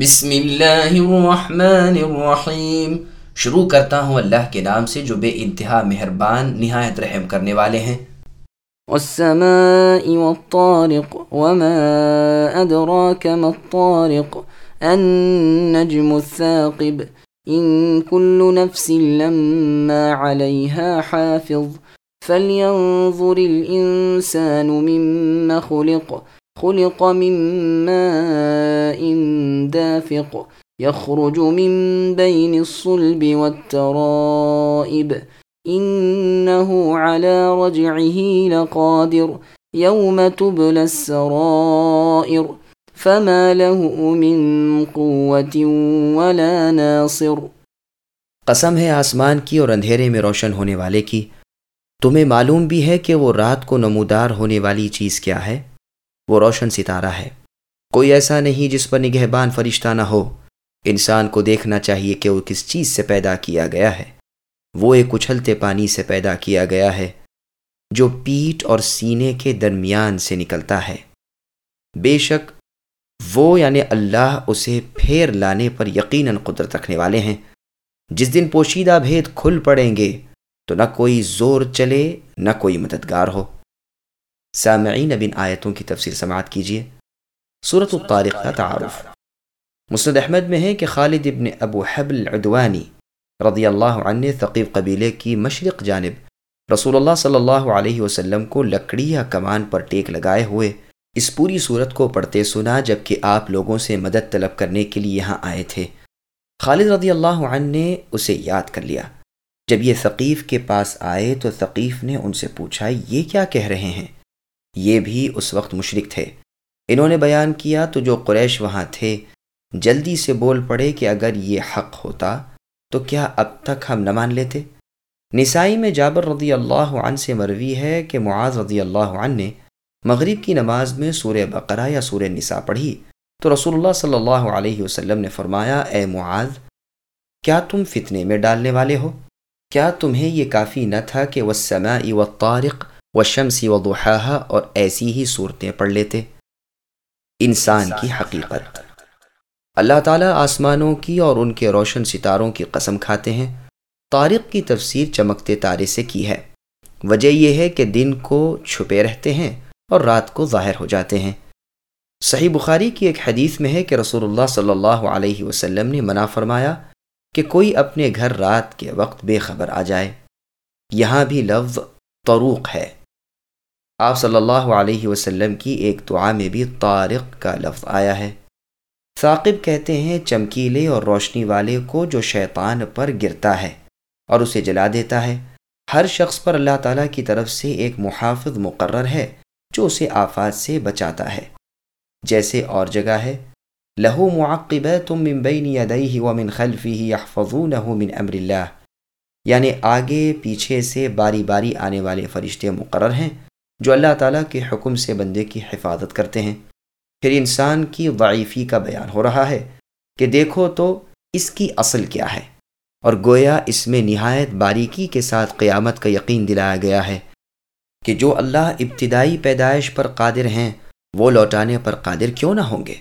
بسم اللہ الرحمن الرحیم شروع کرتا ہوں اللہ کے نام سے جو بے انتہا مہربان نہایت رحم کرنے والے ہیں۔ والسماء والطارق وما أدراك ما الطارق، النجم الثاقب. إن كل نفس لما عليها حافظ. فلينظر الإنسان مما خلق. خلق من ماء دافق، يخرج من بين الصلب والترائب. إنه على رجعه لقادر، يوم تبلى السرائر. فما له من قوة ولا ناصر. قسم ہے آسمان کی اور اندھیرے میں روشن ہونے والے کی۔ تمہیں معلوم بھی ہے کہ وہ رات کو نمودار ہونے والی چیز کیا ہے؟ وہ روشن ستارہ ہے۔ کوئی ایسا نہیں جس پر نگہبان فرشتہ نہ ہو۔ انسان کو دیکھنا چاہیے کہ وہ کس چیز سے پیدا کیا گیا ہے۔ وہ ایک اچھلتے پانی سے پیدا کیا گیا ہے جو پیٹ اور سینے کے درمیان سے نکلتا ہے۔ بے شک وہ یعنی اللہ اسے پھیر لانے پر یقیناً قدرت رکھنے والے ہیں۔ جس دن پوشیدہ بھید کھل پڑیں گے تو نہ کوئی زور چلے، نہ کوئی مددگار ہو۔ سامعین بن آیتوں کی تفصیل سماعت کیجیے صورت الطارق کا تعارف۔ مسند احمد میں ہے کہ خالد ابن ابو حبل عدوانی رضی اللہ عنہ ثقیف قبیلے کی مشرق جانب رسول اللہ صلی اللہ علیہ وسلم کو لکڑی یا کمان پر ٹیک لگائے ہوئے اس پوری صورت کو پڑھتے سنا جبکہ آپ لوگوں سے مدد طلب کرنے کے لیے یہاں آئے تھے۔ خالد رضی اللہ عنہ نے اسے یاد کر لیا۔ جب یہ ثقیف کے پاس آئے تو ثقیف نے ان سے پوچھا، یہ کیا کہہ رہے ہیں؟ یہ بھی اس وقت مشرق تھے۔ انہوں نے بیان کیا تو جو قریش وہاں تھے، جلدی سے بول پڑے کہ اگر یہ حق ہوتا تو کیا اب تک ہم نہ مان لیتے؟ نسائی میں جابر رضی اللہ عنہ سے مروی ہے کہ معاذ رضی اللہ عنہ نے مغرب کی نماز میں سورہ بقرہ یا سورہ نساء پڑھی۔ تو رسول اللہ صلی اللہ علیہ وسلم نے فرمایا، اے معاذ، کیا تم فتنے میں ڈالنے والے ہو؟ کیا تمہیں یہ کافی نہ تھا کہ وہ سما و طارق و شمسی و اور ایسی ہی صورتیں پڑھ لیتے۔ انسان کی حقیقت۔ اللہ تعالیٰ آسمانوں کی اور ان کے روشن ستاروں کی قسم کھاتے ہیں۔ طارق کی تفسیر چمکتے تارے سے کی ہے۔ وجہ یہ ہے کہ دن کو چھپے رہتے ہیں اور رات کو ظاہر ہو جاتے ہیں۔ صحیح بخاری کی ایک حدیث میں ہے کہ رسول اللہ صلی اللہ علیہ وسلم نے منع فرمایا کہ کوئی اپنے گھر رات کے وقت بے خبر آ جائے۔ یہاں بھی لفظ طروق ہے۔ آپ صلی اللہ علیہ وسلم کی ایک دعا میں بھی طارق کا لفظ آیا ہے۔ ثاقب کہتے ہیں چمکیلے اور روشنی والے کو جو شیطان پر گرتا ہے اور اسے جلا دیتا ہے۔ ہر شخص پر اللہ تعالیٰ کی طرف سے ایک محافظ مقرر ہے جو اسے آفات سے بچاتا ہے۔ جیسے اور جگہ ہے۔ لہو معقب تم ممبئی ادئی و من خلفی ہی من امر اللہ۔ یعنی آگے پیچھے سے باری باری آنے والے فرشتے مقرر ہیں۔ جو اللہ تعالیٰ کے حکم سے بندے کی حفاظت کرتے ہیں۔ پھر انسان کی ضعیفی کا بیان ہو رہا ہے کہ دیکھو تو اس کی اصل کیا ہے۔ اور گویا اس میں نہایت باریکی کے ساتھ قیامت کا یقین دلایا گیا ہے کہ جو اللہ ابتدائی پیدائش پر قادر ہیں، وہ لوٹانے پر قادر کیوں نہ ہوں گے۔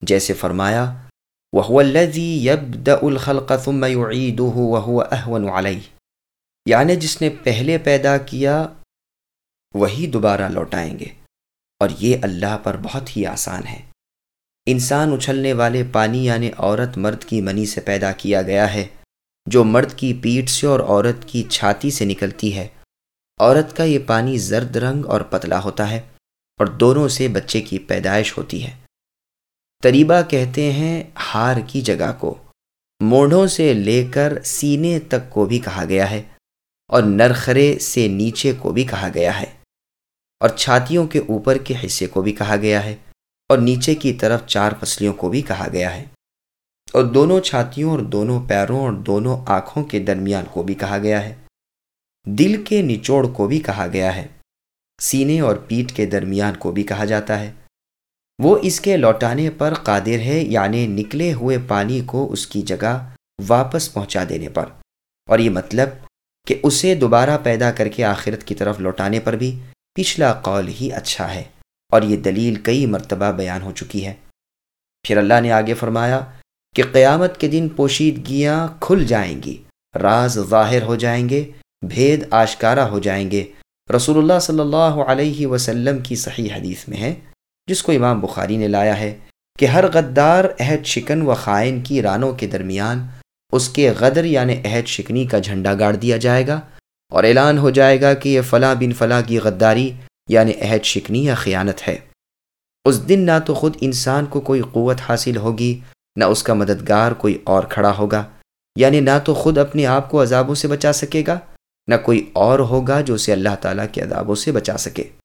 جیسے فرمایا وہ الزی الخلق ثم يعيده وهو اهون عليه۔ یعنی جس نے پہلے پیدا کیا وہی دوبارہ لوٹائیں گے۔ اور یہ اللہ پر بہت ہی آسان ہے۔ انسان اچھلنے والے پانی یعنی عورت مرد کی منی سے پیدا کیا گیا ہے، جو مرد کی پیٹھ سے اور عورت کی چھاتی سے نکلتی ہے۔ عورت کا یہ پانی زرد رنگ اور پتلا ہوتا ہے اور دونوں سے بچے کی پیدائش ہوتی ہے۔ طریبہ کہتے ہیں ہار کی جگہ کو۔ موڑھوں سے لے کر سینے تک کو بھی کہا گیا ہے اور نرخرے سے نیچے کو بھی کہا گیا ہے۔ اور چھاتیوں کے اوپر کے حصے کو بھی کہا گیا ہے اور نیچے کی طرف چار فصلیوں کو بھی کہا گیا ہے۔ اور دونوں چھاتیوں اور دونوں پیروں اور دونوں آنکھوں کے درمیان کو بھی کہا گیا ہے۔ دل کے نچوڑ کو بھی کہا گیا ہے۔ سینے اور پیٹ کے درمیان کو بھی کہا جاتا ہے۔ وہ اس کے لوٹانے پر قادر ہے یعنی نکلے ہوئے پانی کو اس کی جگہ واپس پہنچا دینے پر۔ اور یہ مطلب کہ اسے دوبارہ پیدا کر کے آخرت کی طرف لوٹانے پر بھی پچھلا قول ہی اچھا ہے اور یہ دلیل کئی مرتبہ بیان ہو چکی ہے۔ پھر اللہ نے آگے فرمایا کہ قیامت کے دن پوشیدگیاں کھل جائیں گی، راز ظاہر ہو جائیں گے، بھید آشکارا ہو جائیں گے۔ رسول اللہ صلی اللہ علیہ وسلم کی صحیح حدیث میں ہے، جس کو امام بخاری نے لایا ہے کہ ہر غدار عہد شکن و خائن کی رانوں کے درمیان اس کے غدر یعنی عہد شکنی کا جھنڈا گاڑ دیا جائے گا۔ اور اعلان ہو جائے گا کہ یہ فلاں بن فلاں کی غداری یعنی عہد شکنی یا خیانت ہے۔ اس دن نہ تو خود انسان کو کوئی قوت حاصل ہوگی، نہ اس کا مددگار کوئی اور کھڑا ہوگا۔ یعنی نہ تو خود اپنے آپ کو عذابوں سے بچا سکے گا، نہ کوئی اور ہوگا جو اسے اللہ تعالیٰ کے عذابوں سے بچا سکے۔